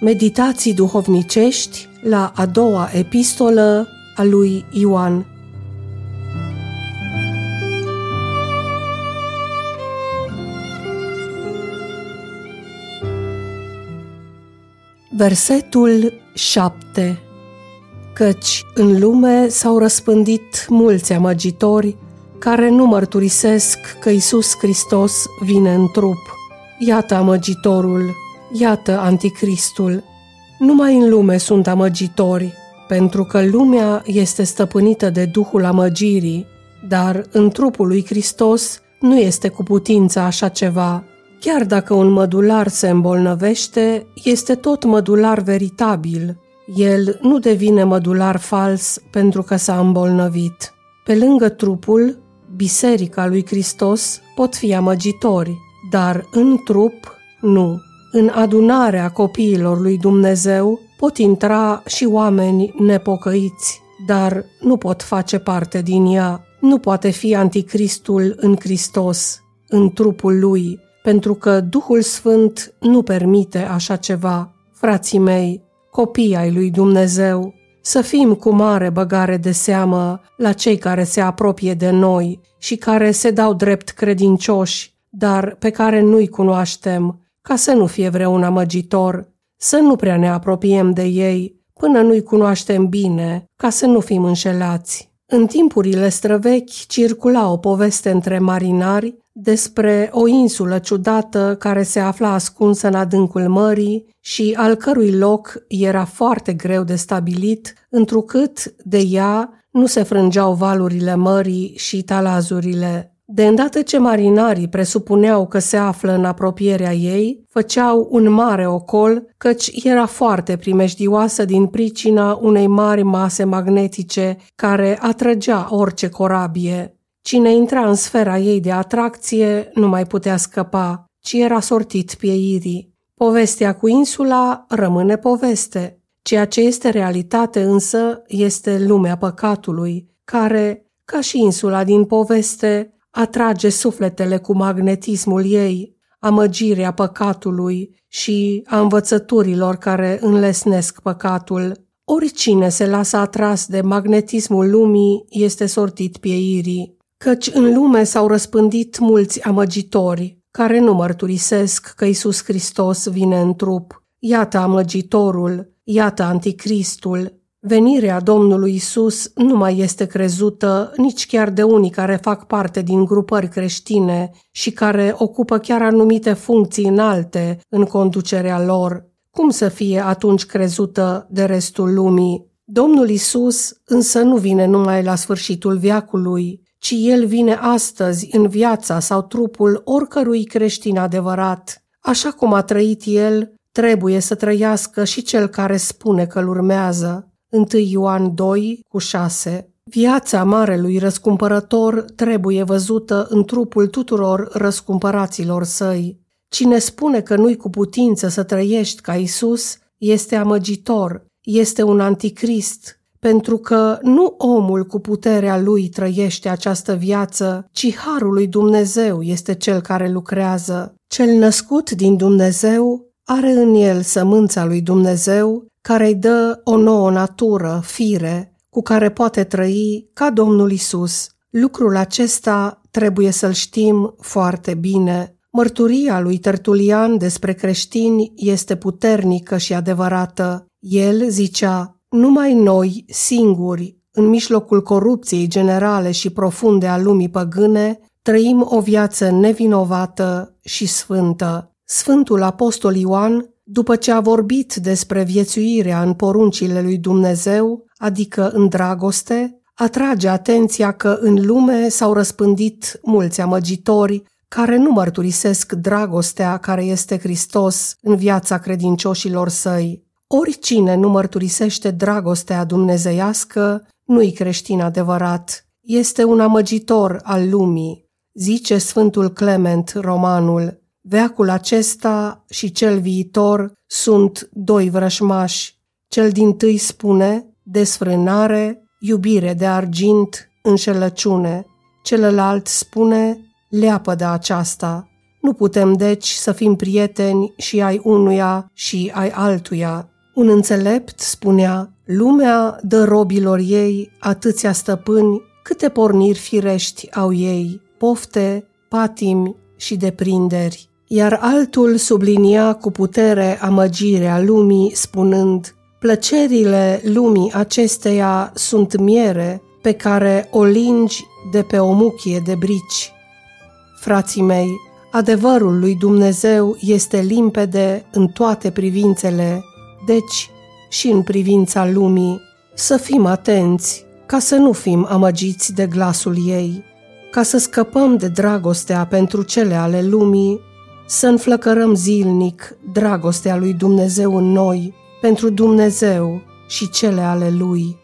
Meditații duhovnicești la a doua epistolă a lui Ioan. Versetul 7 Căci în lume s-au răspândit mulți amăgitori care nu mărturisesc că Isus Hristos vine în trup. Iată amăgitorul, iată anticristul. Numai în lume sunt amăgitori, pentru că lumea este stăpânită de duhul amăgirii, dar în trupul lui Hristos nu este cu putință așa ceva. Chiar dacă un mădular se îmbolnăvește, este tot mădular veritabil. El nu devine mădular fals pentru că s-a îmbolnăvit. Pe lângă trupul, biserica lui Hristos pot fi amăgitori, dar în trup nu. În adunarea copiilor lui Dumnezeu pot intra și oameni nepocăiți, dar nu pot face parte din ea. Nu poate fi anticristul în Hristos, în trupul lui, pentru că Duhul Sfânt nu permite așa ceva. Frații mei, copii ai lui Dumnezeu, să fim cu mare băgare de seamă la cei care se apropie de noi și care se dau drept credincioși, dar pe care nu-i cunoaștem, ca să nu fie vreun amăgitor, să nu prea ne apropiem de ei până nu-i cunoaștem bine, ca să nu fim înșelați. În timpurile străvechi circula o poveste între marinari despre o insulă ciudată care se afla ascunsă în adâncul mării și al cărui loc era foarte greu de stabilit, întrucât de ea nu se frângeau valurile mării și talazurile. De îndată ce marinarii presupuneau că se află în apropierea ei, făceau un mare ocol, căci era foarte primejdioasă din pricina unei mari mase magnetice care atrăgea orice corabie. Cine intra în sfera ei de atracție nu mai putea scăpa, ci era sortit pieirii. Povestea cu insula rămâne poveste. Ceea ce este realitate însă este lumea păcatului, care, ca și insula din poveste, atrage sufletele cu magnetismul ei, amăgirea păcatului și a învățăturilor care înlesnesc păcatul. Oricine se lasă atras de magnetismul lumii este sortit pieirii căci în lume s-au răspândit mulți amăgitori care nu mărturisesc că Isus Hristos vine în trup. Iată amăgitorul, iată anticristul. Venirea Domnului Isus nu mai este crezută nici chiar de unii care fac parte din grupări creștine și care ocupă chiar anumite funcții înalte în conducerea lor. Cum să fie atunci crezută de restul lumii? Domnul Isus însă nu vine numai la sfârșitul viacului, ci El vine astăzi în viața sau trupul oricărui creștin adevărat. Așa cum a trăit El, trebuie să trăiască și cel care spune că îl urmează. 1 Ioan 2 cu 6 Viața marelui răscumpărător trebuie văzută în trupul tuturor răscumpăraților săi. Cine spune că nu-i cu putință să trăiești ca Isus, este amăgitor, este un anticrist, pentru că nu omul cu puterea lui trăiește această viață, ci harul lui Dumnezeu este cel care lucrează. Cel născut din Dumnezeu are în el sămânța lui Dumnezeu, care îi dă o nouă natură, fire, cu care poate trăi ca Domnul Isus. Lucrul acesta trebuie să-l știm foarte bine. Mărturia lui Tertulian despre creștini este puternică și adevărată. El zicea, numai noi, singuri, în mijlocul corupției generale și profunde a lumii păgâne, trăim o viață nevinovată și sfântă. Sfântul Apostol Ioan, după ce a vorbit despre viețuirea în poruncile lui Dumnezeu, adică în dragoste, atrage atenția că în lume s-au răspândit mulți amăgitori care nu mărturisesc dragostea care este Hristos în viața credincioșilor săi. Oricine nu mărturisește dragostea dumnezeiască, nu-i creștin adevărat, este un amăgitor al lumii, zice Sfântul Clement Romanul. Veacul acesta și cel viitor sunt doi vrășmași. Cel din tâi spune desfrânare, iubire de argint, înșelăciune. Celălalt spune leapă de aceasta. Nu putem deci să fim prieteni și ai unuia și ai altuia. Un înțelept spunea, lumea dă robilor ei atâția stăpâni câte porniri firești au ei, pofte, patimi și deprinderi. Iar altul sublinia cu putere amăgirea lumii, spunând, plăcerile lumii acesteia sunt miere pe care o lingi de pe o muchie de brici. Frații mei, adevărul lui Dumnezeu este limpede în toate privințele, deci și în privința lumii. Să fim atenți ca să nu fim amăgiți de glasul ei, ca să scăpăm de dragostea pentru cele ale lumii, să înflăcărăm zilnic dragostea lui Dumnezeu în noi, pentru Dumnezeu și cele ale lui.